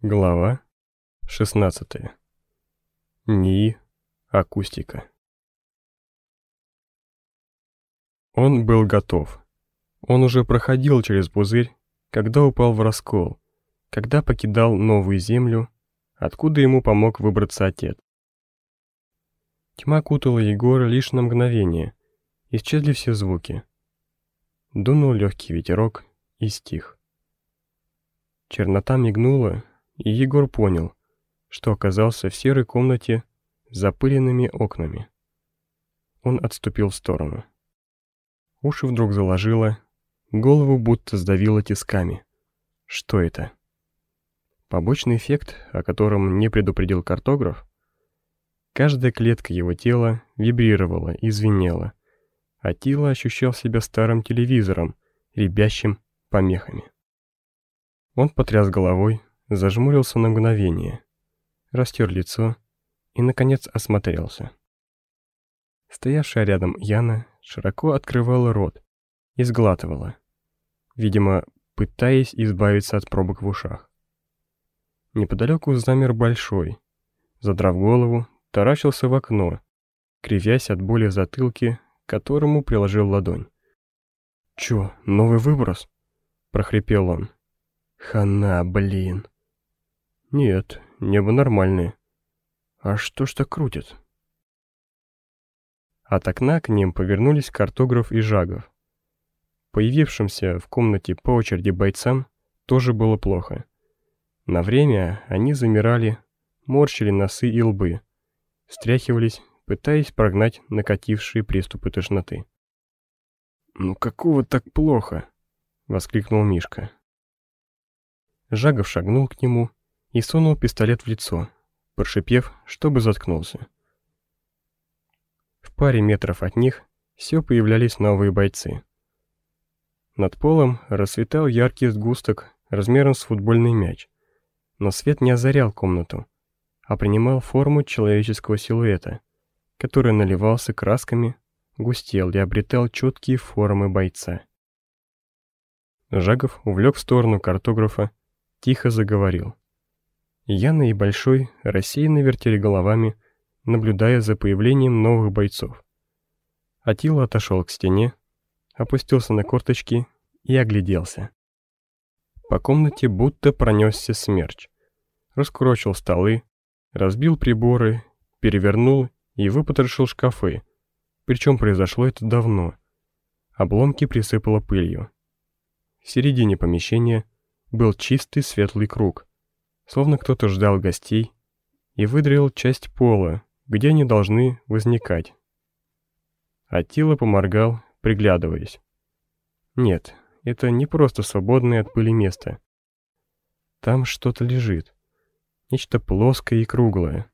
Глава 16. НИИ. Акустика. Он был готов. Он уже проходил через пузырь, когда упал в раскол, когда покидал новую землю, откуда ему помог выбраться отец. Тьма кутала Егора лишь на мгновение, исчезли все звуки. Дунул легкий ветерок и стих. Чернота мигнула, и Егор понял, что оказался в серой комнате с запыленными окнами. Он отступил в сторону. Уши вдруг заложило, голову будто сдавило тисками. Что это? Побочный эффект, о котором не предупредил картограф? Каждая клетка его тела вибрировала и звенела, а тело ощущал себя старым телевизором, ребящим помехами. Он потряс головой, зажмурился на мгновение, растер лицо и, наконец, осмотрелся. Стоявшая рядом Яна широко открывала рот и сглатывала, видимо, пытаясь избавиться от пробок в ушах. Неподалеку замер большой, задрав голову, таращился в окно, кривясь от боли в затылке, которому приложил ладонь. «Чё, новый выброс?» — прохрипел он. «Хана, блин!» «Нет, небо нормальное. А что ж так крутит?» От окна к ним повернулись картограф и Жагов. Появившимся в комнате по очереди бойцам тоже было плохо. На время они замирали, морщили носы и лбы, стряхивались, пытаясь прогнать накатившие приступы тошноты. «Ну какого так плохо?» — воскликнул Мишка. Жагов шагнул к нему и сунул пистолет в лицо, прошипев, чтобы заткнулся. В паре метров от них все появлялись новые бойцы. Над полом расцветал яркий сгусток размером с футбольный мяч, но свет не озарял комнату, а принимал форму человеческого силуэта, который наливался красками, густел и обретал четкие формы бойца. Жагов увлек в сторону картографа, тихо заговорил. Яна и Большой рассеянно вертели головами, наблюдая за появлением новых бойцов. Атила отошел к стене, опустился на корточки и огляделся. По комнате будто пронесся смерч. Раскурочил столы, разбил приборы, перевернул и выпотрошил шкафы. Причем произошло это давно. Обломки присыпало пылью. В середине помещения был чистый светлый круг, словно кто-то ждал гостей и выдрил часть пола, где они должны возникать. Атила поморгал, приглядываясь. Нет, это не просто свободное от пыли место. Там что-то лежит. Нечто плоское и круглое,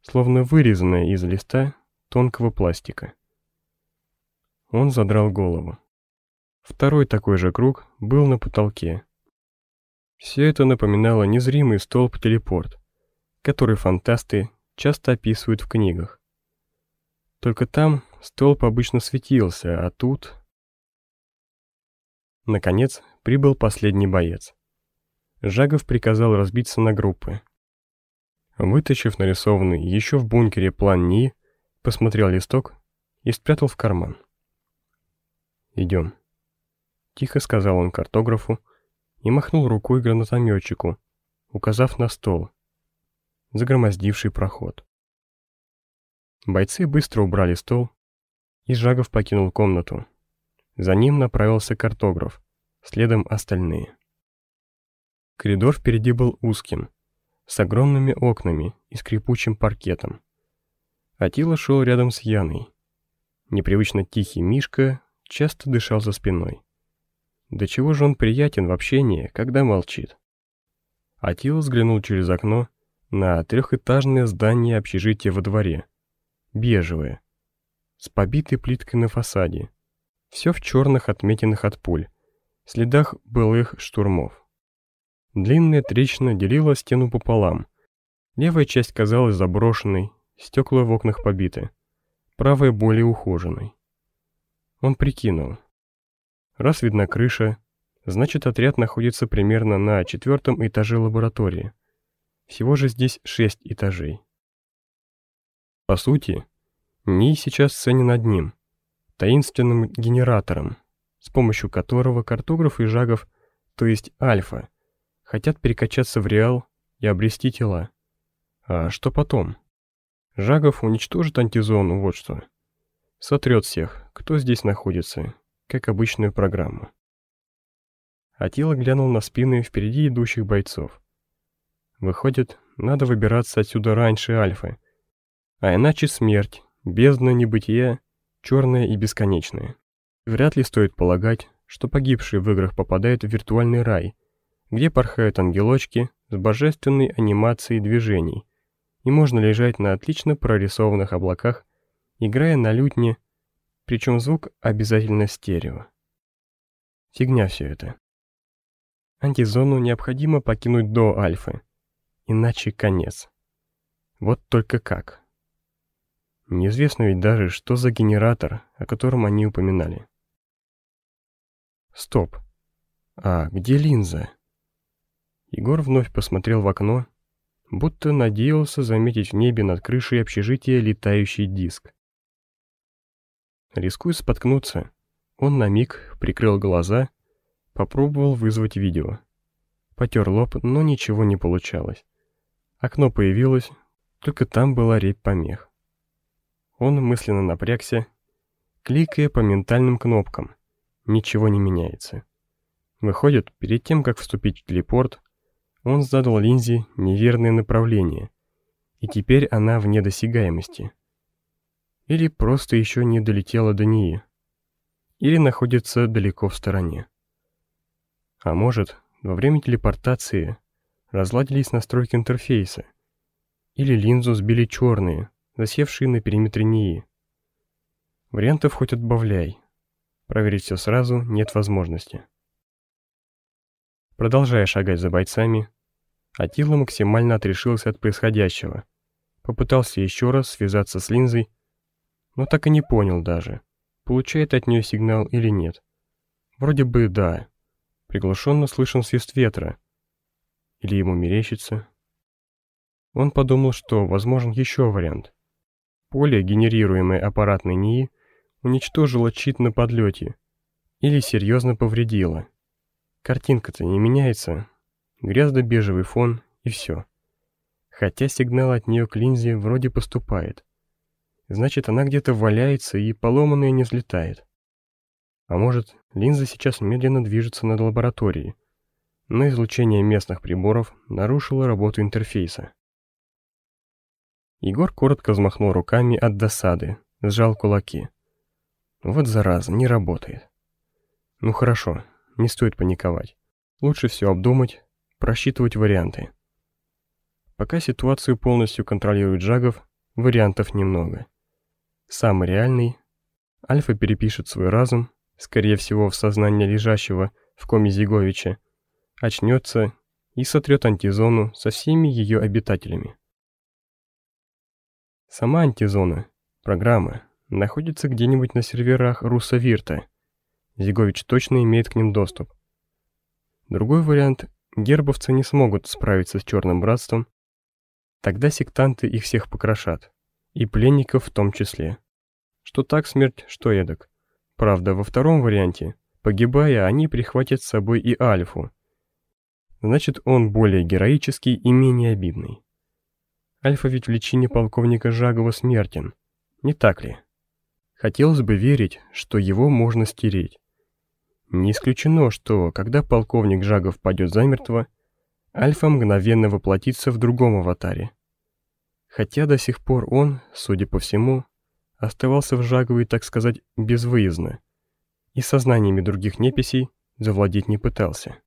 словно вырезанное из листа тонкого пластика. Он задрал голову. Второй такой же круг был на потолке. Все это напоминало незримый столб-телепорт, который фантасты часто описывают в книгах. Только там столб обычно светился, а тут... Наконец, прибыл последний боец. Жагов приказал разбиться на группы. Вытащив нарисованный еще в бункере план НИИ, посмотрел листок и спрятал в карман. «Идем», — тихо сказал он картографу и махнул рукой гранатометчику, указав на стол, загромоздивший проход. Бойцы быстро убрали стол, и Жагов покинул комнату. За ним направился картограф, следом остальные. Коридор впереди был узким, с огромными окнами и скрипучим паркетом. Атила шел рядом с Яной. Непривычно тихий Мишка часто дышал за спиной. До чего же он приятен в общении, когда молчит? Атила взглянул через окно на трехэтажное здание общежития во дворе. Бежевое, с побитой плиткой на фасаде. Все в черных отметинах от пуль, следах былых штурмов. Длинная трещина делила стену пополам. Левая часть казалась заброшенной, стекла в окнах побиты. Правая более ухоженной. Он прикинул. Раз видна крыша, значит отряд находится примерно на четвертом этаже лаборатории. Всего же здесь шесть этажей. По сути, НИИ сейчас ценен одним, таинственным генератором, с помощью которого картограф и Жагов, то есть Альфа, хотят перекачаться в Реал и обрести тела. А что потом? Жагов уничтожит антизону, вот что. Сотрет всех, кто здесь находится, как обычную программу. Атила глянул на спины впереди идущих бойцов. Выходит, надо выбираться отсюда раньше Альфы. А иначе смерть, бездна небытия, черная и бесконечная. Вряд ли стоит полагать, что погибшие в играх попадают в виртуальный рай, где порхают ангелочки с божественной анимацией движений, и можно лежать на отлично прорисованных облаках, играя на лютне, причем звук обязательно стерео. Фигня все это. Антизону необходимо покинуть до альфы, иначе конец. Вот только как. Неизвестно ведь даже, что за генератор, о котором они упоминали. Стоп. А где линза? Егор вновь посмотрел в окно, будто надеялся заметить в небе над крышей общежития летающий диск. Рискуя споткнуться, он на миг прикрыл глаза, попробовал вызвать видео. Потер лоб, но ничего не получалось. Окно появилось, только там была репь помех. Он мысленно напрягся, кликая по ментальным кнопкам. Ничего не меняется. Выходит, перед тем, как вступить в телепорт, он задал линзе неверное направление, и теперь она вне досягаемости. Или просто еще не долетела до нее. Или находится далеко в стороне. А может, во время телепортации разладились настройки интерфейса, или линзу сбили черные, засевшие на периметре НИИ. Вариантов хоть отбавляй. Проверить все сразу нет возможности. Продолжая шагать за бойцами, Атила максимально отрешился от происходящего. Попытался еще раз связаться с линзой, но так и не понял даже, получает от нее сигнал или нет. Вроде бы да. Приглушенно слышен свист ветра. Или ему мерещится. Он подумал, что возможен еще вариант. Поле, генерируемое аппаратной НИИ, уничтожило чит на подлете или серьезно повредило. Картинка-то не меняется. Грязно-бежевый фон и все. Хотя сигнал от нее к линзе вроде поступает. Значит, она где-то валяется и поломанная не взлетает. А может, линза сейчас медленно движется над лабораторией, но излучение местных приборов нарушило работу интерфейса. Егор коротко взмахнул руками от досады, сжал кулаки. Вот зараза, не работает. Ну хорошо, не стоит паниковать. Лучше все обдумать, просчитывать варианты. Пока ситуацию полностью контролирует Жагов, вариантов немного. Самый реальный – Альфа перепишет свой разум, скорее всего в сознание лежащего в коме Зиговича, очнется и сотрет антизону со всеми ее обитателями. Сама антизона, программа, находится где-нибудь на серверах Руссовирта, Зигович точно имеет к ним доступ. Другой вариант – гербовцы не смогут справиться с Черным Братством, тогда сектанты их всех покрошат, и пленников в том числе. Что так смерть, что эдак. Правда, во втором варианте, погибая, они прихватят с собой и Альфу. Значит, он более героический и менее обидный. Альфа ведь в личине полковника Жагова смертен, не так ли? Хотелось бы верить, что его можно стереть. Не исключено, что, когда полковник Жагов падет замертво, Альфа мгновенно воплотится в другом аватаре. Хотя до сих пор он, судя по всему, оставался в Жаговой, так сказать, безвыездно, и сознаниями других неписей завладеть не пытался.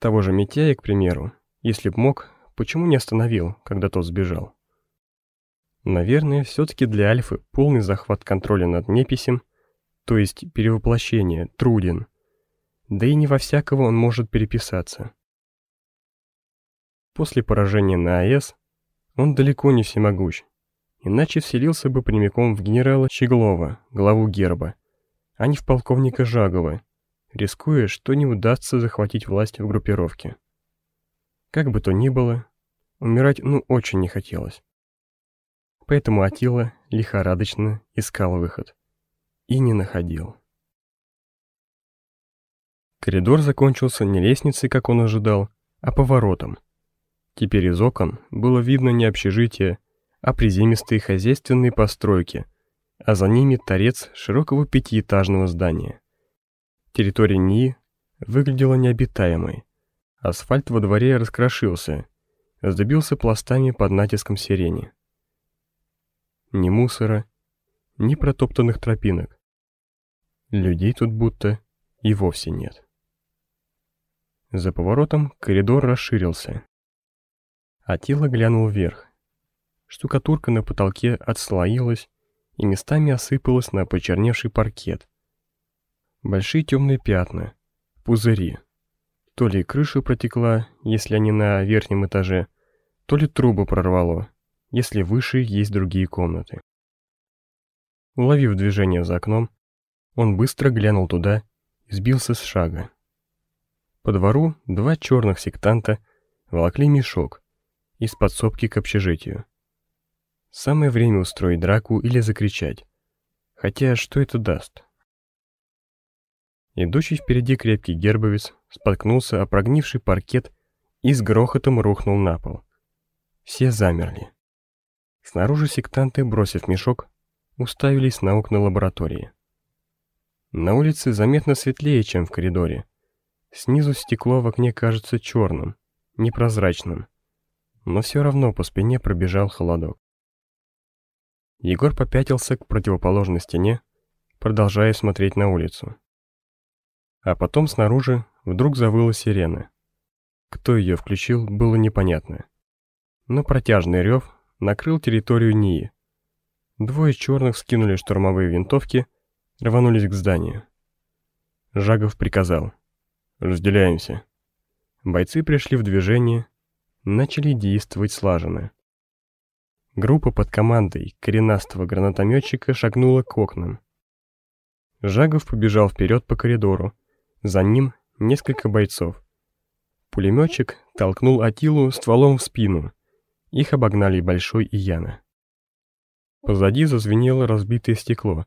Того же Митяя, к примеру, если б мог, почему не остановил, когда тот сбежал? Наверное, все-таки для Альфы полный захват контроля над неписем, то есть перевоплощение, труден, да и не во всякого он может переписаться. После поражения на АЭС он далеко не всемогущ, иначе вселился бы прямиком в генерала Щеглова, главу герба, а не в полковника Жагова, рискуя, что не удастся захватить власть в группировке. Как бы то ни было, Умирать ну очень не хотелось. Поэтому Атила лихорадочно искал выход. И не находил. Коридор закончился не лестницей, как он ожидал, а поворотом. Теперь из окон было видно не общежитие, а приземистые хозяйственные постройки, а за ними торец широкого пятиэтажного здания. Территория НИИ выглядела необитаемой. Асфальт во дворе раскрошился, сдобился пластами под натиском сирени. Ни мусора, ни протоптанных тропинок. Людей тут будто и вовсе нет. За поворотом коридор расширился. Атила глянул вверх. Штукатурка на потолке отслоилась и местами осыпалась на почерневший паркет. Большие темные пятна, пузыри. То ли крыша протекла, если они на верхнем этаже, то ли трубы прорвало, если выше есть другие комнаты. Уловив движение за окном, он быстро глянул туда и сбился с шага. По двору два черных сектанта волокли мешок из подсобки к общежитию. Самое время устроить драку или закричать. Хотя что это даст? Идущий впереди крепкий гербовец споткнулся о прогнивший паркет и с грохотом рухнул на пол. Все замерли. Снаружи сектанты, бросив мешок, уставились на окна лаборатории. На улице заметно светлее, чем в коридоре, Снизу стекло в окне кажется черным, непрозрачным, но все равно по спине пробежал холодок. Егор попятился к противоположной стене, продолжая смотреть на улицу. А потом снаружи вдруг завыла сирена. Кто ее включил, было непонятно. Но протяжный рев накрыл территорию НИИ. Двое черных скинули штурмовые винтовки, рванулись к зданию. Жагов приказал. Разделяемся. Бойцы пришли в движение, начали действовать слаженно. Группа под командой коренастого гранатометчика шагнула к окнам. Жагов побежал вперед по коридору, за ним несколько бойцов. Пулеметчик толкнул Атилу стволом в спину. Их обогнали Большой и Яна. Позади зазвенело разбитое стекло.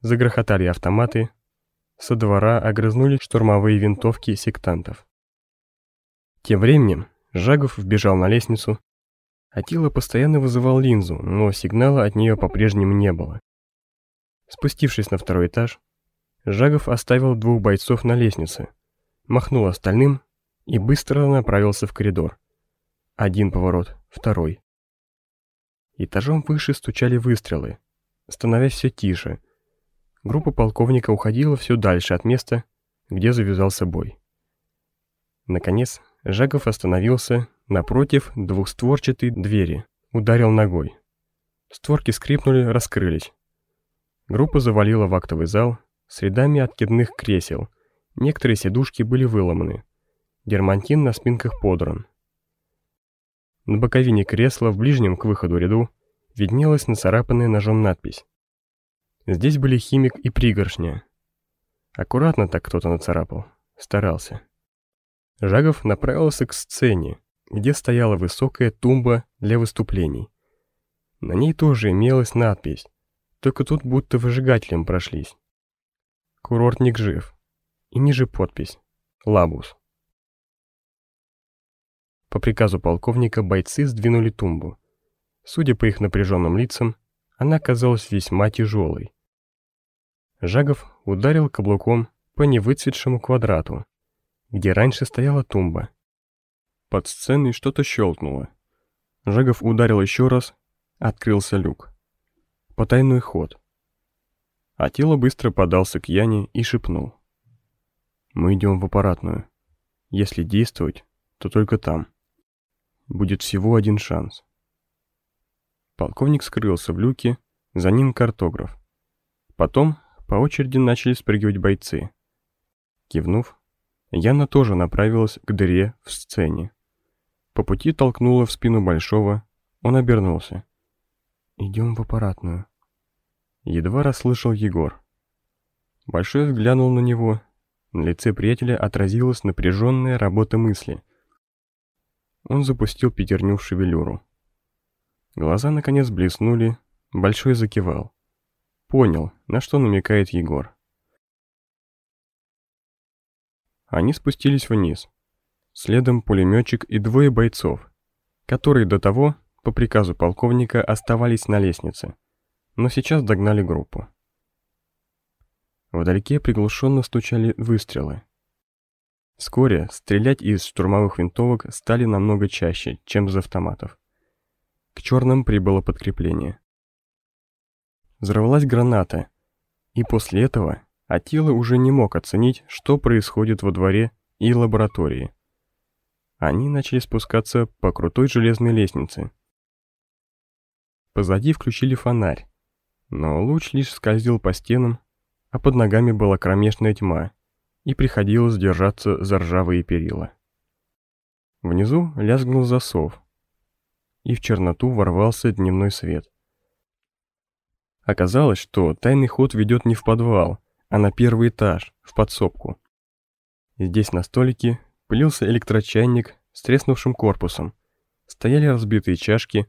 Загрохотали автоматы, со двора огрызнули штурмовые винтовки сектантов. Тем временем Жагов вбежал на лестницу. Атила постоянно вызывал линзу, но сигнала от нее по-прежнему не было. Спустившись на второй этаж, Жагов оставил двух бойцов на лестнице, махнул остальным и быстро направился в коридор. Один поворот, второй. Этажом выше стучали выстрелы, становясь все тише – Группа полковника уходила все дальше от места, где завязался бой. Наконец, Жагов остановился напротив двухстворчатой двери, ударил ногой. Створки скрипнули, раскрылись. Группа завалила в актовый зал с рядами откидных кресел. Некоторые сидушки были выломаны. Дермантин на спинках подран. На боковине кресла в ближнем к выходу ряду виднелась нацарапанная ножом надпись Здесь были химик и пригоршня. Аккуратно так кто-то нацарапал. Старался. Жагов направился к сцене, где стояла высокая тумба для выступлений. На ней тоже имелась надпись, только тут будто выжигателем прошлись. Курортник жив. И ниже подпись. Лабус. По приказу полковника бойцы сдвинули тумбу. Судя по их напряженным лицам, она казалась весьма тяжелой. Жагов ударил каблуком по невыцветшему квадрату, где раньше стояла тумба. Под сценой что-то щелкнуло. Жагов ударил еще раз, открылся люк. Потайной ход. А тело быстро подался к Яне и шепнул. «Мы идем в аппаратную. Если действовать, то только там. Будет всего один шанс». Полковник скрылся в люке, за ним картограф. Потом по очереди начали спрыгивать бойцы. Кивнув, Яна тоже направилась к дыре в сцене. По пути толкнула в спину Большого, он обернулся. «Идем в аппаратную». Едва расслышал Егор. Большой взглянул на него. На лице приятеля отразилась напряженная работа мысли. он запустил пятерню в шевелюру. Глаза наконец блеснули, Большой закивал. Понял, на что намекает Егор. Они спустились вниз. Следом пулеметчик и двое бойцов, которые до того, по приказу полковника, оставались на лестнице, но сейчас догнали группу. Вдалеке приглушенно стучали выстрелы. Вскоре стрелять из штурмовых винтовок стали намного чаще, чем из автоматов. К черным прибыло подкрепление. Взорвалась граната, и после этого Атила уже не мог оценить, что происходит во дворе и лаборатории. Они начали спускаться по крутой железной лестнице. Позади включили фонарь, но луч лишь скользил по стенам, а под ногами была кромешная тьма, и приходилось держаться за ржавые перила. Внизу лязгнул засов, и в черноту ворвался дневной свет. Оказалось, что тайный ход ведет не в подвал, а на первый этаж, в подсобку. Здесь на столике пылился электрочайник с треснувшим корпусом, стояли разбитые чашки,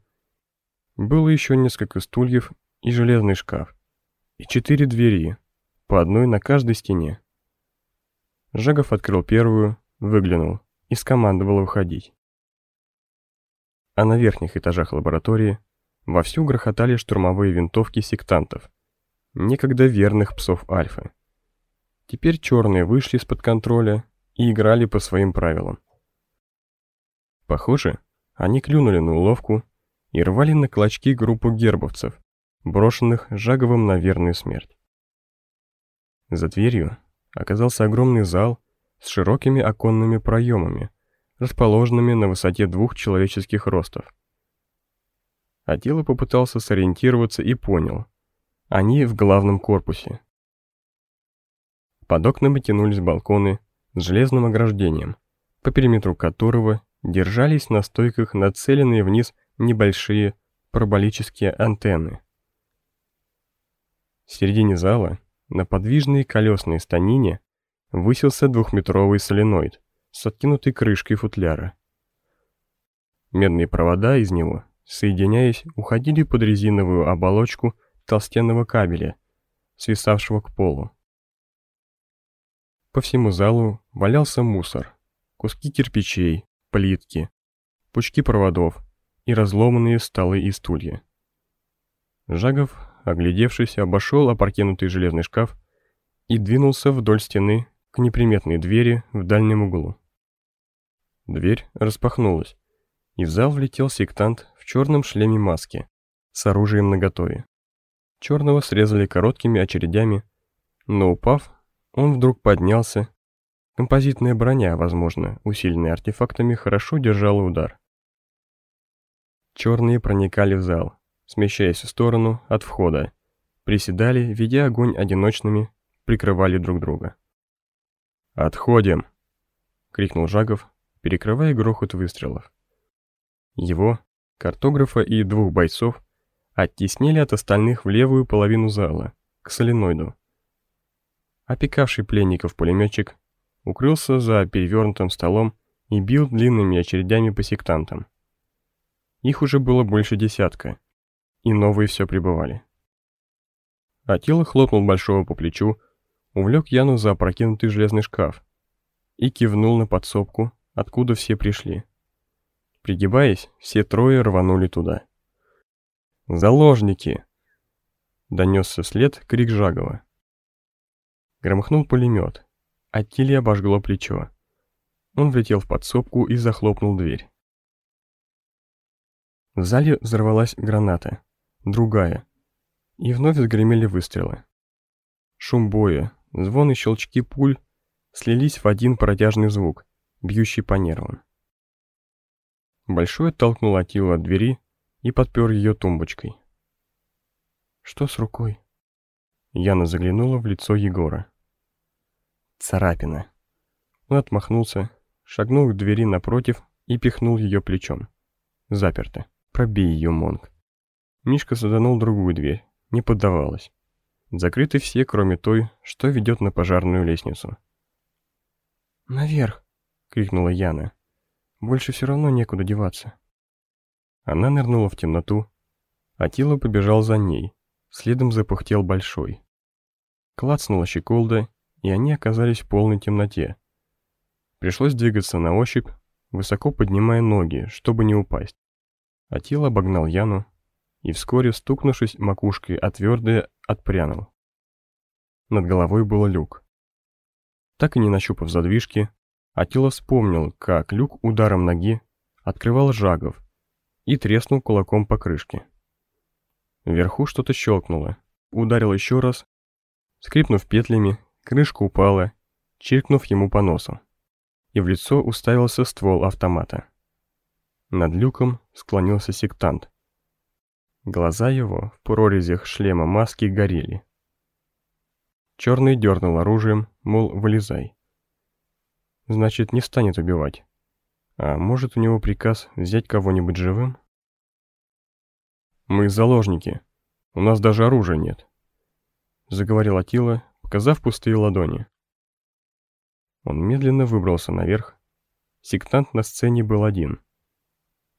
было еще несколько стульев и железный шкаф, и четыре двери, по одной на каждой стене. Жагов открыл первую, выглянул и скомандовал выходить. А на верхних этажах лаборатории вовсю грохотали штурмовые винтовки сектантов, некогда верных псов Альфы. Теперь черные вышли из-под контроля и играли по своим правилам. Похоже, они клюнули на уловку и рвали на клочки группу гербовцев, брошенных Жаговым на верную смерть. За дверью оказался огромный зал с широкими оконными проемами, расположенными на высоте двух человеческих ростов. Атила попытался сориентироваться и понял. Они в главном корпусе. Под окнами тянулись балконы с железным ограждением, по периметру которого держались на стойках нацеленные вниз небольшие параболические антенны. В середине зала, на подвижной колесной станине, высился двухметровый соленоид с откинутой крышкой футляра. Медные провода из него соединяясь, уходили под резиновую оболочку толстенного кабеля, свисавшего к полу. По всему залу валялся мусор, куски кирпичей, плитки, пучки проводов и разломанные столы и стулья. Жагов, оглядевшись, обошел опрокинутый железный шкаф и двинулся вдоль стены к неприметной двери в дальнем углу. Дверь распахнулась, и в зал влетел сектант в черном шлеме маски, с оружием наготове. Черного срезали короткими очередями, но упав, он вдруг поднялся. Композитная броня, возможно, усиленная артефактами, хорошо держала удар. Черные проникали в зал, смещаясь в сторону от входа, приседали, ведя огонь одиночными, прикрывали друг друга. «Отходим!» — крикнул Жагов, перекрывая грохот выстрелов. Его, картографа и двух бойцов оттеснили от остальных в левую половину зала, к соленоиду. Опекавший пленников пулеметчик укрылся за перевернутым столом и бил длинными очередями по сектантам. Их уже было больше десятка, и новые все прибывали. Атила хлопнул Большого по плечу, увлек Яну за опрокинутый железный шкаф и кивнул на подсобку, откуда все пришли. Пригибаясь, все трое рванули туда. «Заложники!» Донесся вслед крик Жагова. Громыхнул пулемет. Аттили обожгло плечо. Он влетел в подсобку и захлопнул дверь. В зале взорвалась граната. Другая. И вновь загремели выстрелы. Шум боя, звон и щелчки пуль слились в один протяжный звук, бьющий по нервам. Большой оттолкнул Атилу от двери и подпер ее тумбочкой. «Что с рукой?» Яна заглянула в лицо Егора. «Царапина». Он отмахнулся, шагнул к двери напротив и пихнул ее плечом. Заперто. Пробей ее, Монг. Мишка заданул другую дверь. Не поддавалась. Закрыты все, кроме той, что ведет на пожарную лестницу. «Наверх!» — крикнула Яна. Больше все равно некуда деваться. Она нырнула в темноту, а Тила побежал за ней, следом запыхтел большой. Клацнула щеколда, и они оказались в полной темноте. Пришлось двигаться на ощупь, высоко поднимая ноги, чтобы не упасть. Атила обогнал Яну и вскоре, стукнувшись макушкой о твердое, отпрянул. Над головой был люк. Так и не нащупав задвижки, Атила вспомнил, как люк ударом ноги открывал Жагов и треснул кулаком по крышке. Вверху что-то щелкнуло, ударил еще раз, скрипнув петлями, крышка упала, чиркнув ему по носу, и в лицо уставился ствол автомата. Над люком склонился сектант. Глаза его в прорезях шлема маски горели. Черный дернул оружием, мол, вылезай. Значит, не станет убивать. А может, у него приказ взять кого-нибудь живым? «Мы заложники. У нас даже оружия нет», — заговорил Атила, показав пустые ладони. Он медленно выбрался наверх. Сектант на сцене был один.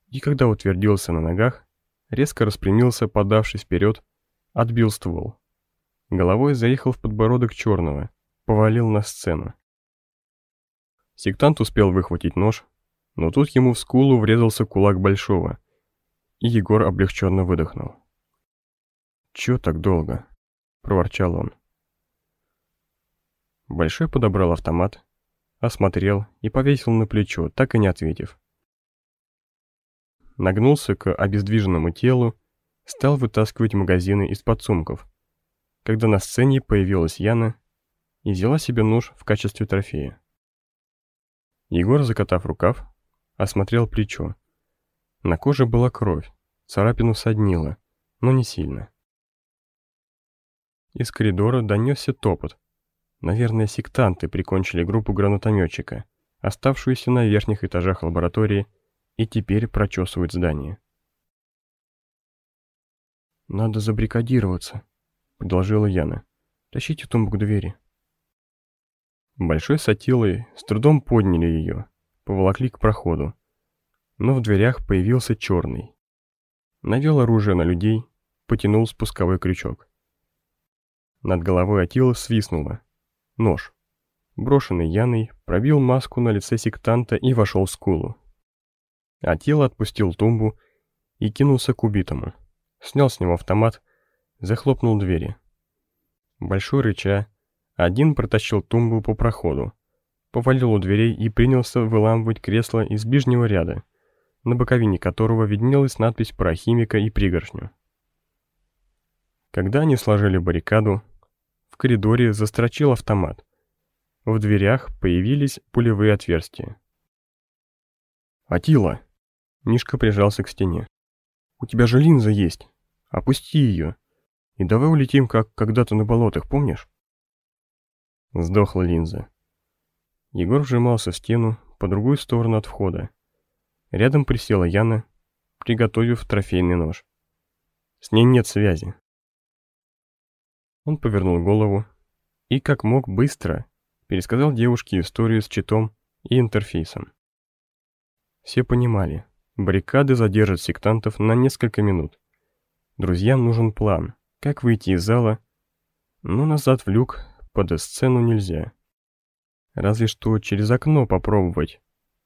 И когда утвердился на ногах, резко распрямился, подавшись вперед, отбил ствол. Головой заехал в подбородок черного, повалил на сцену. Сектант успел выхватить нож, но тут ему в скулу врезался кулак большого, и Егор облегченно выдохнул. «Чё так долго?» — проворчал он. Большой подобрал автомат, осмотрел и повесил на плечо, так и не ответив. Нагнулся к обездвиженному телу, стал вытаскивать магазины из-под сумков, когда на сцене появилась Яна и взяла себе нож в качестве трофея. Егор, закатав рукав, осмотрел плечо. На коже была кровь, царапину соднило, но не сильно. Из коридора донесся топот. Наверное, сектанты прикончили группу гранатометчика, оставшуюся на верхних этажах лаборатории, и теперь прочесывают здание. «Надо забрикадироваться», — предложила Яна. «Тащите тумбу к двери». Большой сатилой с трудом подняли ее, поволокли к проходу, но в дверях появился черный. Навел оружие на людей, потянул спусковой крючок. Над головой Атила свистнуло. Нож. Брошенный Яной пробил маску на лице сектанта и вошел в скулу. Атила отпустил тумбу и кинулся к убитому. Снял с него автомат, захлопнул двери. Большой рыча, один протащил тумбу по проходу, повалил у дверей и принялся выламывать кресло из ближнего ряда на боковине которого виднелась надпись про химика и пригоршню. Когда они сложили баррикаду, в коридоре застрочил автомат. В дверях появились пулевые отверстия. «Атила!» Мишка прижался к стене. «У тебя же линза есть. Опусти ее. И давай улетим, как когда-то на болотах, помнишь?» Сдохла линза. Егор вжимался в стену по другую сторону от входа. Рядом присела Яна, приготовив трофейный нож. С ней нет связи. Он повернул голову и, как мог быстро, пересказал девушке историю с читом и интерфейсом. Все понимали, баррикады задержат сектантов на несколько минут. Друзьям нужен план, как выйти из зала, но назад в люк под сцену нельзя. Разве что через окно попробовать,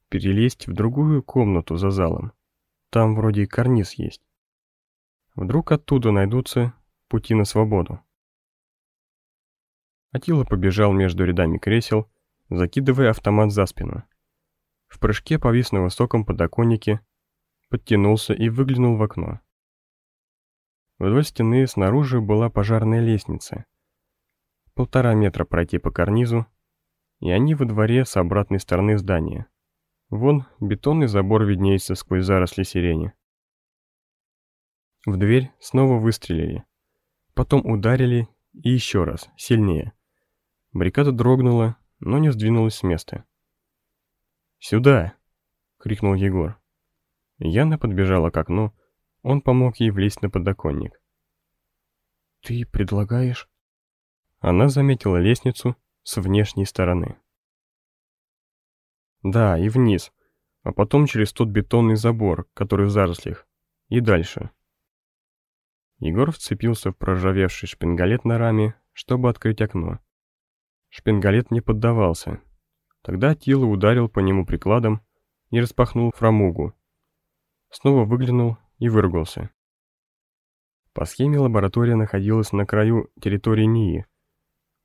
перелезть в другую комнату за залом. Там вроде и карниз есть. Вдруг оттуда найдутся пути на свободу. Атила побежал между рядами кресел, закидывая автомат за спину. В прыжке повис на высоком подоконнике, подтянулся и выглянул в окно. Вдоль стены снаружи была пожарная лестница. Полтора метра пройти по карнизу, и они во дворе с обратной стороны здания. Вон бетонный забор виднеется сквозь заросли сирени. В дверь снова выстрелили. Потом ударили и еще раз, сильнее. Баррикада дрогнула, но не сдвинулась с места. «Сюда!» — крикнул Егор. Яна подбежала к окну, он помог ей влезть на подоконник. «Ты предлагаешь?» Она заметила лестницу с внешней стороны. Да, и вниз. а потом через тот бетонный забор, который в зарослях, и дальше. Егор вцепился в проржавевший шпингалет на раме, чтобы открыть окно. Шпингалет не поддавался. Тогда Тила ударил по нему прикладом и распахнул фрамугу. Снова выглянул и выругался. По схеме лаборатория находилась на краю территории НИИ.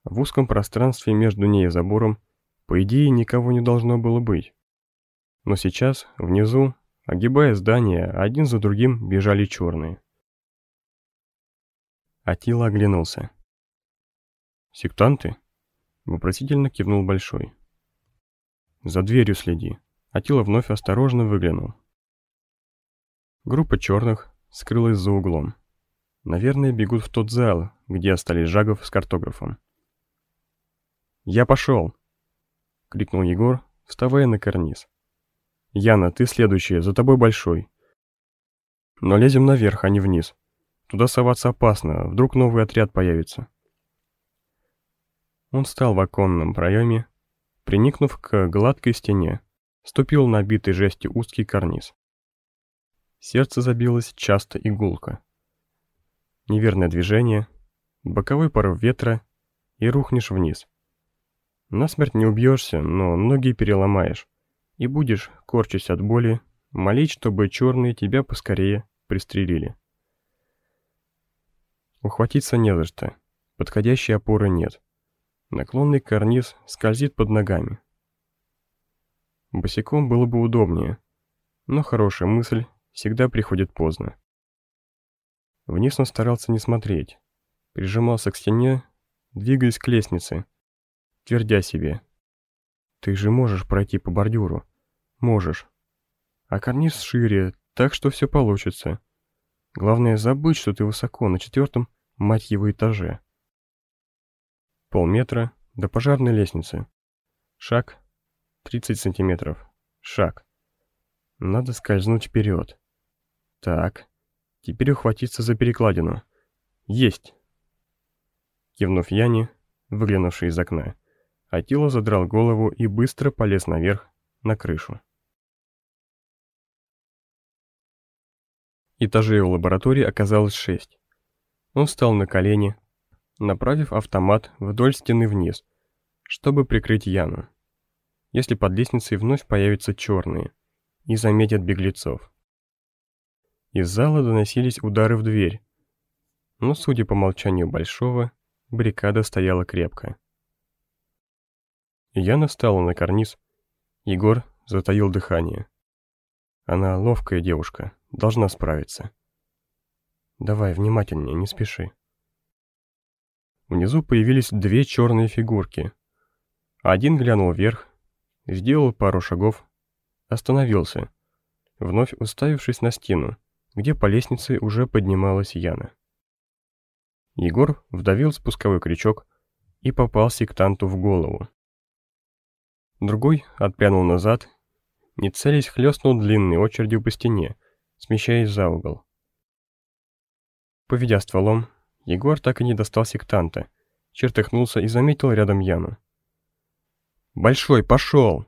В узком пространстве между ней и забором, по идее, никого не должно было быть. Но сейчас, внизу, огибая здание, один за другим бежали черные. Атила оглянулся. «Сектанты?» — вопросительно кивнул Большой. «За дверью следи». Атила вновь осторожно выглянул. Группа черных скрылась за углом. Наверное, бегут в тот зал, где остались Жагов с картографом. «Я пошел!» — крикнул Егор, вставая на карниз. «Яна, ты следующая, за тобой большой. Но лезем наверх, а не вниз. Туда соваться опасно, вдруг новый отряд появится». Он встал в оконном проеме, приникнув к гладкой стене, ступил на битый жести узкий карниз. Сердце забилось часто и гулко. Неверное движение, боковой порыв ветра, и рухнешь вниз. Насмерть не убьешься, но ноги переломаешь, и будешь, корчась от боли, молить, чтобы черные тебя поскорее пристрелили. Ухватиться не за что, подходящей опоры нет. Наклонный карниз скользит под ногами. Босиком было бы удобнее, но хорошая мысль всегда приходит поздно. Вниз он старался не смотреть, прижимался к стене, двигаясь к лестнице, твердя себе. «Ты же можешь пройти по бордюру. Можешь. А карниз шире, так что все получится. Главное забыть, что ты высоко, на четвертом, мать его, этаже». Полметра до пожарной лестницы. Шаг. 30 сантиметров. Шаг. Надо скользнуть вперед. Так. Теперь ухватиться за перекладину. Есть. Кивнув Яне, выглянувший из окна, Атила задрал голову и быстро полез наверх, на крышу. Этажей у лаборатории оказалось шесть. Он встал на колени, направив автомат вдоль стены вниз, чтобы прикрыть Яну. Если под лестницей вновь появятся черные и заметят беглецов. Из зала доносились удары в дверь, но, судя по молчанию Большого, баррикада стояла крепко. Яна встала на карниз. Егор затаил дыхание. Она ловкая девушка, должна справиться. Давай, внимательнее, не спеши. Внизу появились две черные фигурки. Один глянул вверх, сделал пару шагов, остановился, вновь уставившись на стену, где по лестнице уже поднималась Яна. Егор вдавил спусковой крючок и попал сектанту в голову. Другой отпрянул назад, не целясь хлестнул длинной очередью по стене, смещаясь за угол. Поведя стволом, Егор так и не достал сектанта, чертыхнулся и заметил рядом Яну. «Большой, пошел!»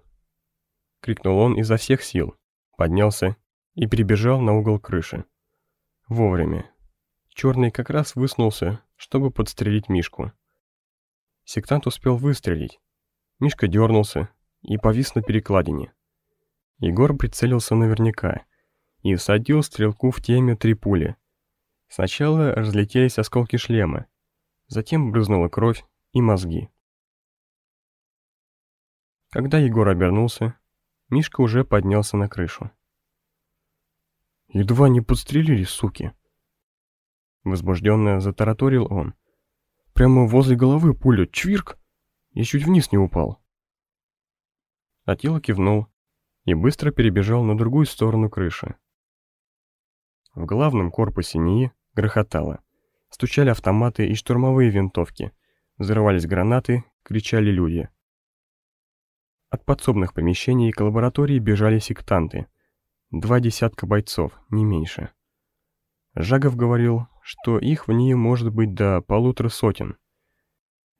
— крикнул он изо всех сил, поднялся и прибежал на угол крыши. Вовремя. Черный как раз высунулся, чтобы подстрелить Мишку. Сектант успел выстрелить. Мишка дернулся и повис на перекладине. Егор прицелился наверняка и садил стрелку в теме три пули — Сначала разлетелись осколки шлема, затем брызнула кровь и мозги. Когда Егор обернулся, Мишка уже поднялся на крышу. «Едва не подстрелили, суки!» Возбужденно затараторил он. «Прямо возле головы пуля, чвирк! Я чуть вниз не упал!» Атила кивнул и быстро перебежал на другую сторону крыши. В главном корпусе НИИ грохотало. Стучали автоматы и штурмовые винтовки. Взрывались гранаты, кричали люди. От подсобных помещений к лаборатории бежали сектанты. Два десятка бойцов, не меньше. Жагов говорил, что их в ней может быть до полутора сотен.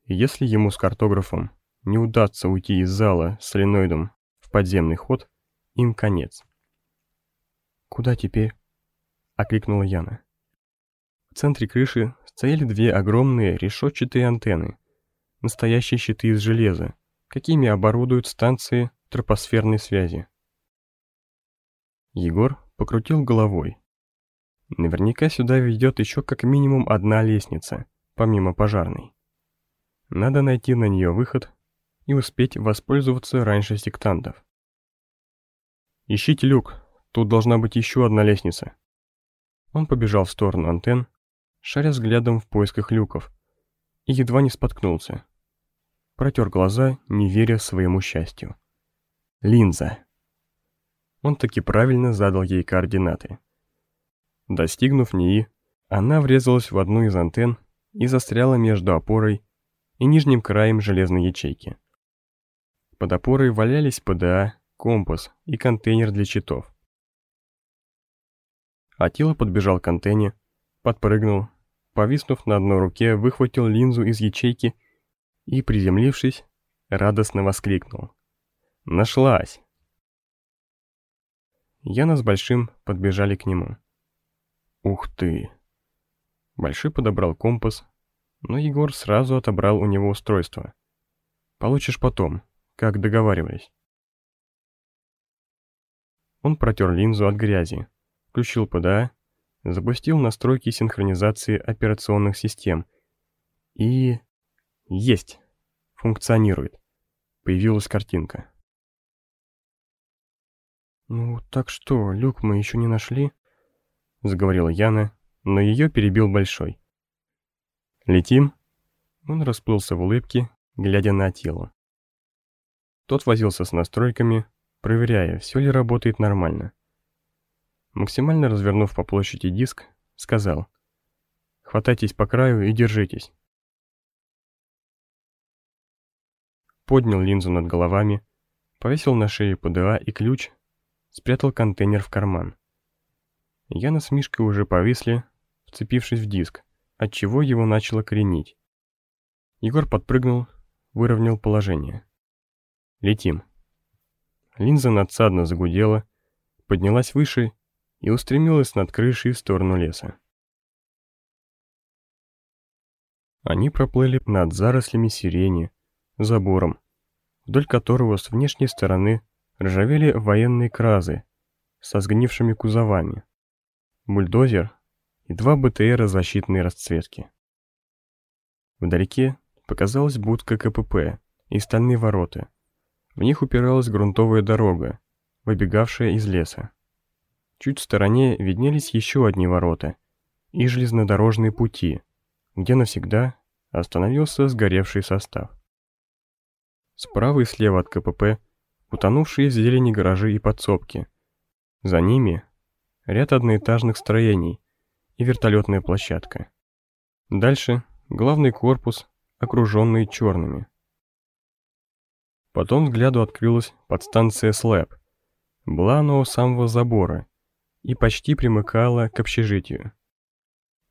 если ему с картографом не удастся уйти из зала с соленоидом в подземный ход, им конец. «Куда теперь?» — окликнула Яна. В центре крыши стояли две огромные решетчатые антенны, настоящие щиты из железа, какими оборудуют станции тропосферной связи. Егор покрутил головой. Наверняка сюда ведет еще как минимум одна лестница, помимо пожарной. Надо найти на нее выход и успеть воспользоваться раньше сектантов. «Ищите люк, тут должна быть еще одна лестница». Он побежал в сторону антенн, шаря взглядом в поисках люков, и едва не споткнулся. Протер глаза, не веря своему счастью. Линза. Он таки правильно задал ей координаты. Достигнув НИИ, она врезалась в одну из антенн и застряла между опорой и нижним краем железной ячейки. Под опорой валялись ПДА, компас и контейнер для читов. Атила подбежал к антенне, подпрыгнул, повиснув на одной руке, выхватил линзу из ячейки и, приземлившись, радостно воскликнул. «Нашлась!» Яна с Большим подбежали к нему. «Ух ты!» Большой подобрал компас, но Егор сразу отобрал у него устройство. «Получишь потом, как договаривались». Он протер линзу от грязи, включил ПДА, запустил настройки синхронизации операционных систем и... Есть! Функционирует. Появилась картинка. «Ну, так что, люк мы еще не нашли?» Заговорила Яна, но ее перебил Большой. «Летим?» Он расплылся в улыбке, глядя на Атилу. Тот возился с настройками, проверяя, все ли работает нормально. Максимально развернув по площади диск, сказал «Хватайтесь по краю и держитесь». Поднял линзу над головами, повесил на шею ПДА и ключ, спрятал контейнер в карман. Яна с Мишкой уже повисли, вцепившись в диск, отчего его начало кренить. Егор подпрыгнул, выровнял положение. «Летим». Линза надсадно загудела, поднялась выше и устремилась над крышей в сторону леса. Они проплыли над зарослями сирени, забором, вдоль которого с внешней стороны ржавели военные кразы со сгнившими кузовами, бульдозер и два БТРа защитной расцветки. Вдалеке показалась будка КПП и стальные ворота. В них упиралась грунтовая дорога, выбегавшая из леса. Чуть в стороне виднелись еще одни ворота и железнодорожные пути, где навсегда остановился сгоревший состав. Справа и слева от КПП утонувшие в зелени гаражи и подсобки. За ними ряд одноэтажных строений и вертолетная площадка. Дальше главный корпус, окруженный черными. Потом взгляду открылась подстанция СЛЭП. Была она у самого забора и почти примыкала к общежитию.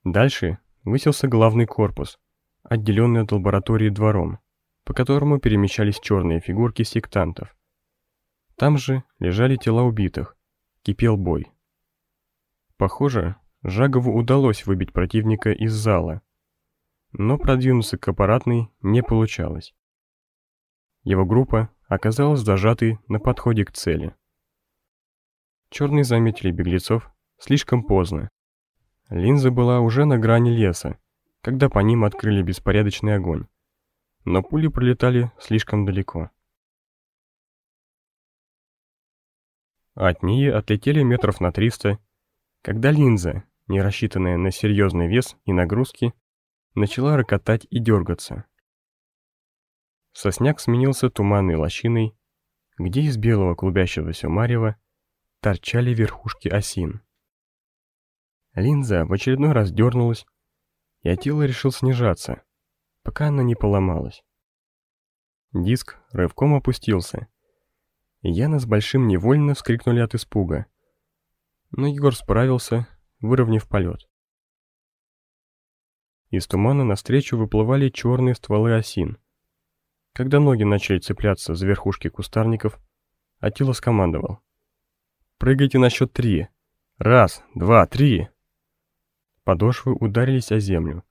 Дальше высился главный корпус, отделенный от лаборатории двором, по которому перемещались черные фигурки сектантов. Там же лежали тела убитых, кипел бой. Похоже, Жагову удалось выбить противника из зала, но продвинуться к аппаратной не получалось. Его группа оказалась зажатой на подходе к цели. Черные заметили беглецов слишком поздно. Линза была уже на грани леса, когда по ним открыли беспорядочный огонь, но пули пролетали слишком далеко. От нее отлетели метров на 300, когда линза, не рассчитанная на серьезный вес и нагрузки, начала рокотать и дергаться. Сосняк сменился туманной лощиной, где из белого клубящегося марева торчали верхушки осин. Линза в очередной раз дернулась, и Атила решил снижаться, пока она не поломалась. Диск рывком опустился, и Яна с Большим невольно вскрикнули от испуга. Но Егор справился выровняв полет. Из тумана навстречу выплывали черные стволы осин. Когда ноги начали цепляться за верхушки кустарников, Атила скомандовал. прыгайте на счет три. Раз, два, три. Подошвы ударились о землю.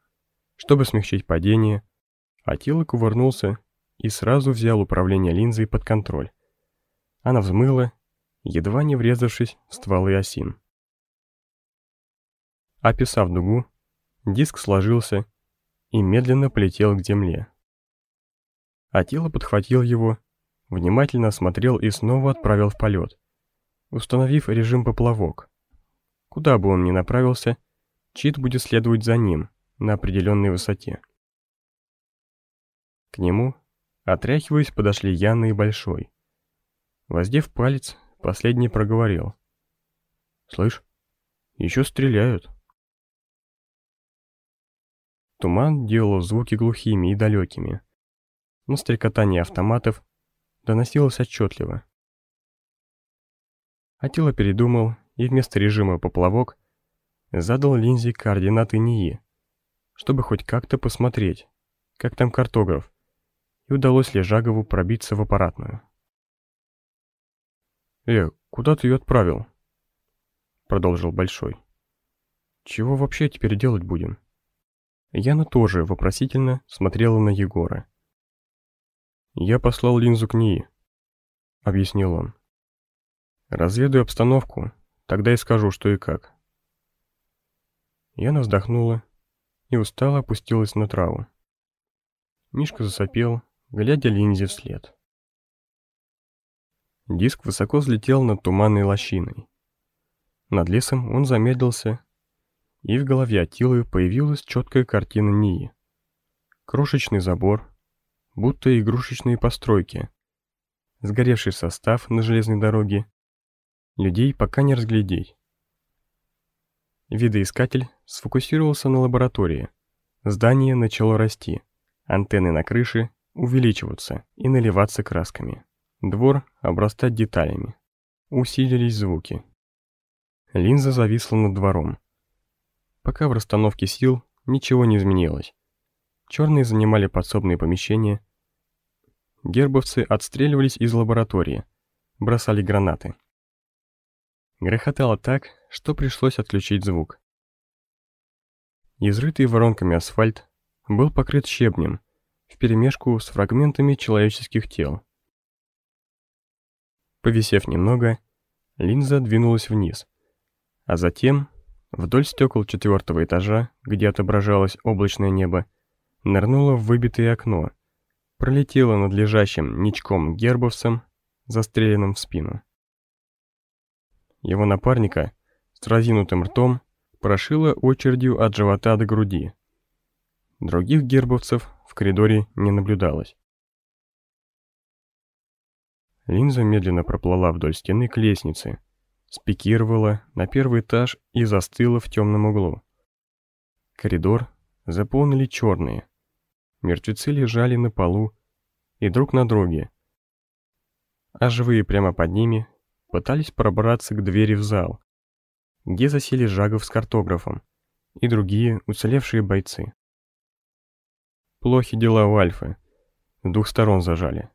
Чтобы смягчить падение, Атила кувырнулся и сразу взял управление линзой под контроль. Она взмыла, едва не врезавшись в стволы осин. Описав дугу, диск сложился и медленно полетел к земле. Атила подхватил его, внимательно осмотрел и снова отправил в полет, установив режим поплавок. Куда бы он ни направился, Чит будет следовать за ним на определенной высоте. К нему, отряхиваясь, подошли Яна и Большой. Воздев палец, последний проговорил. «Слышь, еще стреляют». Туман делал звуки глухими и далекими, но стрекотание автоматов доносилось отчетливо. Атила передумал и вместо режима поплавок задал линзе координаты НИИ, чтобы хоть как-то посмотреть, как там картограф, и удалось ли Жагову пробиться в аппаратную. «Э, куда ты ее отправил?» Продолжил Большой. «Чего вообще теперь делать будем?» Яна тоже вопросительно смотрела на Егора. «Я послал линзу к НИИ», — объяснил он. «Разведаю обстановку, тогда и скажу, что и как». Яна вздохнула и устало опустилась на траву. Мишка засопел, глядя линзе вслед. Диск высоко взлетел над туманной лощиной. Над лесом он замедлился, и в голове Атилы появилась четкая картина Нии. Крошечный забор, будто игрушечные постройки, сгоревший состав на железной дороге, людей пока не разглядеть. Видоискатель сфокусировался на лаборатории. Здание начало расти, антенны на крыше увеличиваться и наливаться красками. Двор обрастать деталями. Усилились звуки. Линза зависла над двором. Пока в расстановке сил ничего не изменилось. Черные занимали подсобные помещения. Гербовцы отстреливались из лаборатории, бросали гранаты. Грохотало так, что пришлось отключить звук. Изрытый воронками асфальт был покрыт щебнем, вперемешку с фрагментами человеческих тел. Повисев немного, линза двинулась вниз, а затем вдоль стекол четвертого этажа, где отображалось облачное небо, нырнула в выбитое окно, пролетела над лежащим ничком гербовцем, застреленным в спину. Его напарника с разинутым ртом прошила очередью от живота до груди. Других гербовцев в коридоре не наблюдалось. Линза медленно проплыла вдоль стены к лестнице, спикировала на первый этаж и застыла в темном углу. Коридор заполнили черные, Мертвецы лежали на полу и друг на друге, а живые прямо под ними пытались пробраться к двери в зал, где засели Жагов с картографом и другие уцелевшие бойцы. Плохи дела у Альфы, с двух сторон зажали.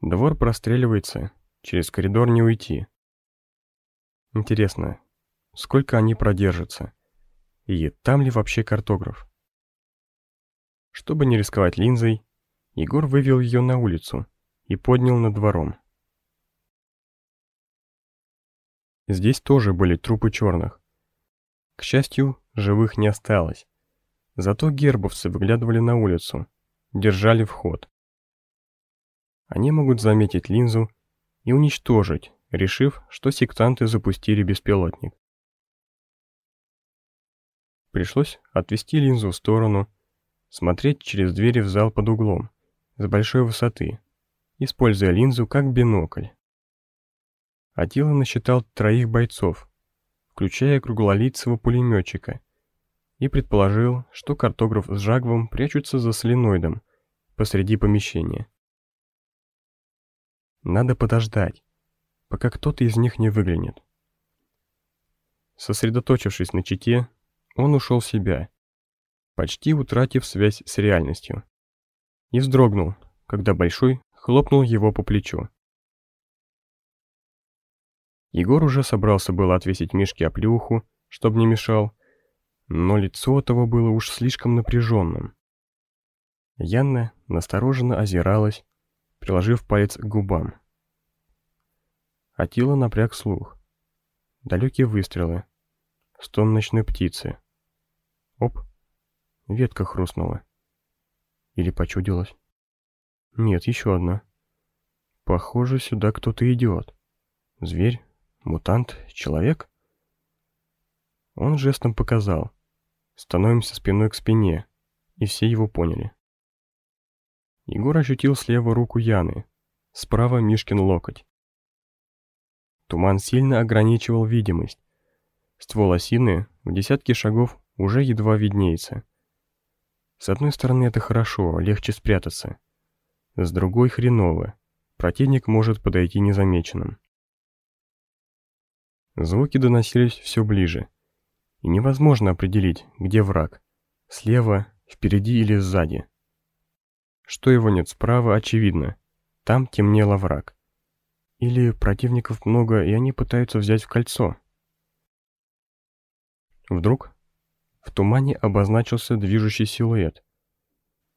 Двор простреливается, через коридор не уйти. Интересно, сколько они продержатся? И там ли вообще картограф? Чтобы не рисковать линзой, Егор вывел ее на улицу и поднял над двором. Здесь тоже были трупы черных. К счастью, живых не осталось. Зато гербовцы выглядывали на улицу, держали вход. Они могут заметить линзу и уничтожить, решив, что сектанты запустили беспилотник. Пришлось отвести линзу в сторону смотреть через двери в зал под углом, с большой высоты, используя линзу как бинокль. Атила насчитал троих бойцов, включая круглолицего пулеметчика, и предположил, что картограф с Жагвом прячутся за соленоидом посреди помещения. Надо подождать, пока кто-то из них не выглянет. Сосредоточившись на чите, он ушел в себя почти утратив связь с реальностью. И вздрогнул, когда Большой хлопнул его по плечу. Егор уже собрался было отвесить Мишке оплеуху, чтобы не мешал, но лицо того было уж слишком напряженным. Янна настороженно озиралась, приложив палец к губам. Атила напряг слух. Далекие выстрелы. Стон ночной птицы. Оп. Ветка хрустнула. Или почудилась? Нет, еще одна. Похоже, сюда кто-то идет. Зверь? Мутант? Человек? Он жестом показал. Становимся спиной к спине, и все его поняли. Егор ощутил слева руку Яны, справа Мишкин локоть. Туман сильно ограничивал видимость. Ствол осины в десятки шагов уже едва виднеется. С одной стороны это хорошо, легче спрятаться. С другой хреново. Противник может подойти незамеченным. Звуки доносились все ближе. И невозможно определить, где враг. Слева, впереди или сзади. Что его нет справа, очевидно. Там темнело враг. Или противников много, и они пытаются взять в кольцо. Вдруг в тумане обозначился движущий силуэт.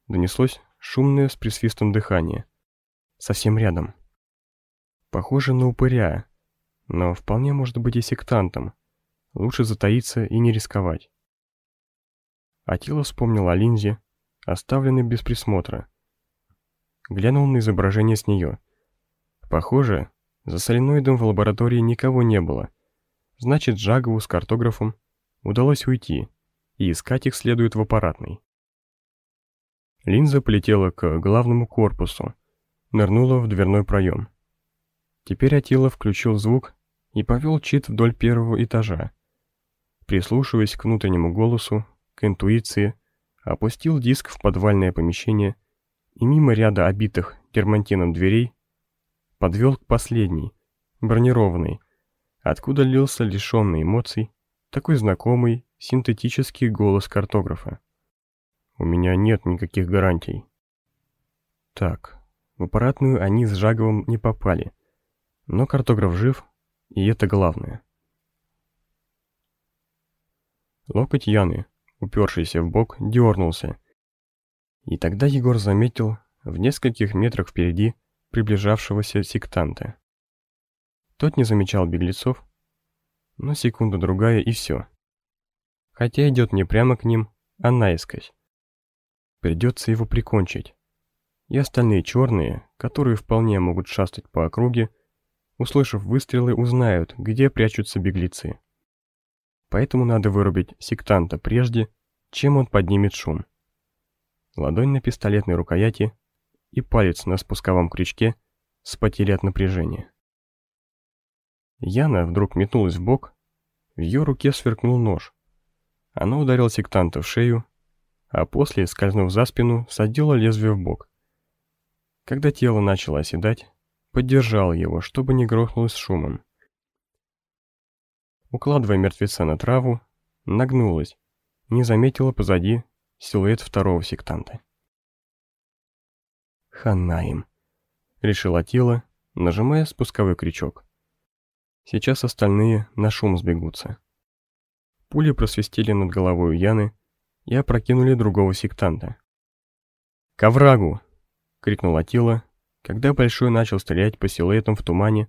Донеслось шумное с присвистом дыхание. Совсем рядом. Похоже на упыря, но вполне может быть и сектантом. Лучше затаиться и не рисковать. Атила вспомнил о линзе, оставленной без присмотра. Глянул на изображение с нее. Похоже, за соленоидом в лаборатории никого не было. Значит, Джагову с картографом удалось уйти, и искать их следует в аппаратной. Линза полетела к главному корпусу, нырнула в дверной проем. Теперь Атила включил звук и повел чит вдоль первого этажа. Прислушиваясь к внутреннему голосу, к интуиции, опустил диск в подвальное помещение и мимо ряда обитых дермантином дверей подвел к последней, бронированной, откуда лился лишенный эмоций, такой знакомый, синтетический голос картографа. У меня нет никаких гарантий. Так, в аппаратную они с Жаговым не попали, но картограф жив, и это главное. Локоть Яны, упершийся в бок, дернулся, и тогда Егор заметил в нескольких метрах впереди приближавшегося сектанта. Тот не замечал беглецов, но секунда-другая и все. Хотя идет не прямо к ним, а наискось. Придется его прикончить. И остальные черные, которые вполне могут шастать по округе, услышав выстрелы, узнают, где прячутся беглецы. Поэтому надо вырубить сектанта прежде, чем он поднимет шум ладонь на пистолетной рукояти и палец на спусковом крючке спотели от напряжения. Яна вдруг метнулась в бок, в ее руке сверкнул нож. Она ударила сектанта в шею, а после, скользнув за спину, садила лезвие в бок. Когда тело начало оседать, поддержал его, чтобы не грохнулось шумом. Укладывая мертвеца на траву, нагнулась, не заметила позади силуэт второго сектанта. «Хана им», — решила Тила, нажимая спусковой крючок. Сейчас остальные на шум сбегутся. Пули просвистели над головой Яны и опрокинули другого сектанта. «К врагу!» — крикнула Тила, когда Большой начал стрелять по силуэтам в тумане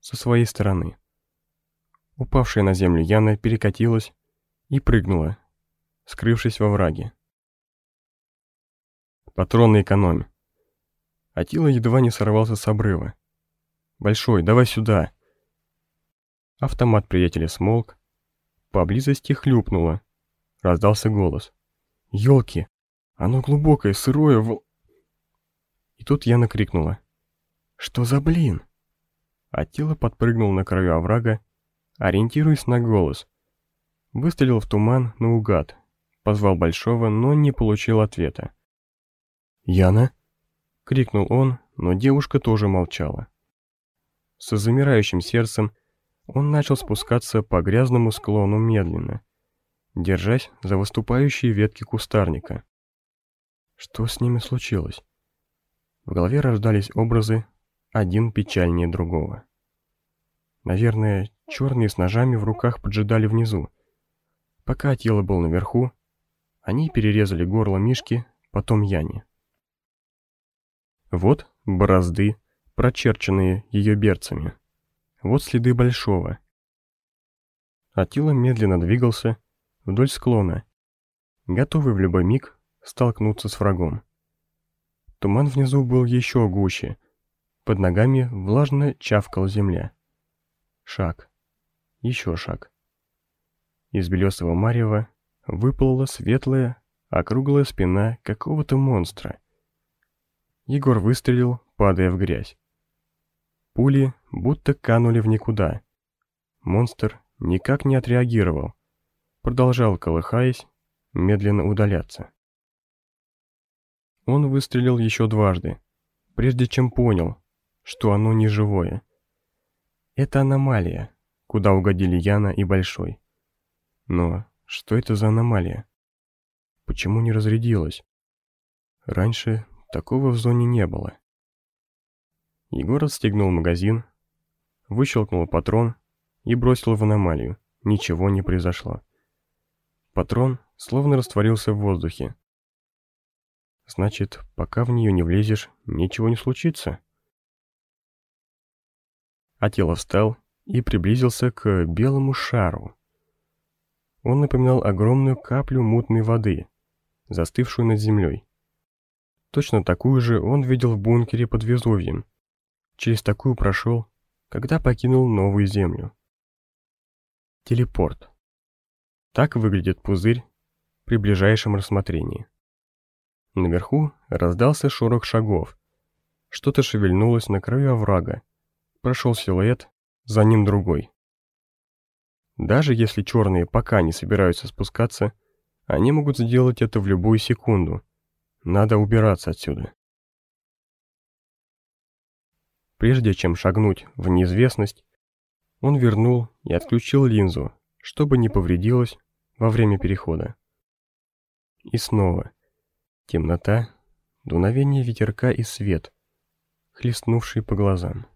со своей стороны. Упавшая на землю Яна перекатилась и прыгнула, скрывшись во враге. Патроны экономи. Атила едва не сорвался с обрыва. «Большой, давай сюда!» Автомат приятеля смолк. Поблизости хлюпнуло. Раздался голос. «Елки! Оно глубокое, сырое, в...» И тут я накрикнула. «Что за блин?» Атила подпрыгнул на краю оврага, ориентируясь на голос. Выстрелил в туман наугад. Позвал Большого, но не получил ответа. «Яна?» — крикнул он, но девушка тоже молчала. Со замирающим сердцем он начал спускаться по грязному склону медленно, держась за выступающие ветки кустарника. Что с ними случилось? В голове рождались образы, один печальнее другого. Наверное, черные с ножами в руках поджидали внизу. Пока тело было наверху, они перерезали горло Мишки, потом Яне. Вот борозды, прочерченные ее берцами. Вот следы большого. Атила медленно двигался вдоль склона, готовый в любой миг столкнуться с врагом. Туман внизу был еще гуще, под ногами влажно чавкала земля. Шаг. Еще шаг. Из белесого марева выплыла светлая, округлая спина какого-то монстра. Егор выстрелил, падая в грязь. Пули будто канули в никуда. Монстр никак не отреагировал. Продолжал, колыхаясь, медленно удаляться. Он выстрелил еще дважды, прежде чем понял, что оно не живое. Это аномалия, куда угодили Яна и Большой. Но что это за аномалия? Почему не разрядилась? Раньше такого в зоне не было. Егор отстегнул магазин, выщелкнул патрон и бросил в аномалию. Ничего не произошло. Патрон словно растворился в воздухе. Значит, пока в нее не влезешь, ничего не случится? А тело встал и приблизился к белому шару. Он напоминал огромную каплю мутной воды, застывшую над землей. Точно такую же он видел в бункере под Везувием. Через такую прошел, когда покинул новую землю. Телепорт. Так выглядит пузырь при ближайшем рассмотрении. Наверху раздался шорох шагов. Что-то шевельнулось на краю оврага. Прошел силуэт, за ним другой. Даже если черные пока не собираются спускаться, они могут сделать это в любую секунду. Надо убираться отсюда. Прежде чем шагнуть в неизвестность, он вернул и отключил линзу, чтобы не повредилась во время перехода. И снова. Темнота, дуновение ветерка и свет, хлестнувший по глазам.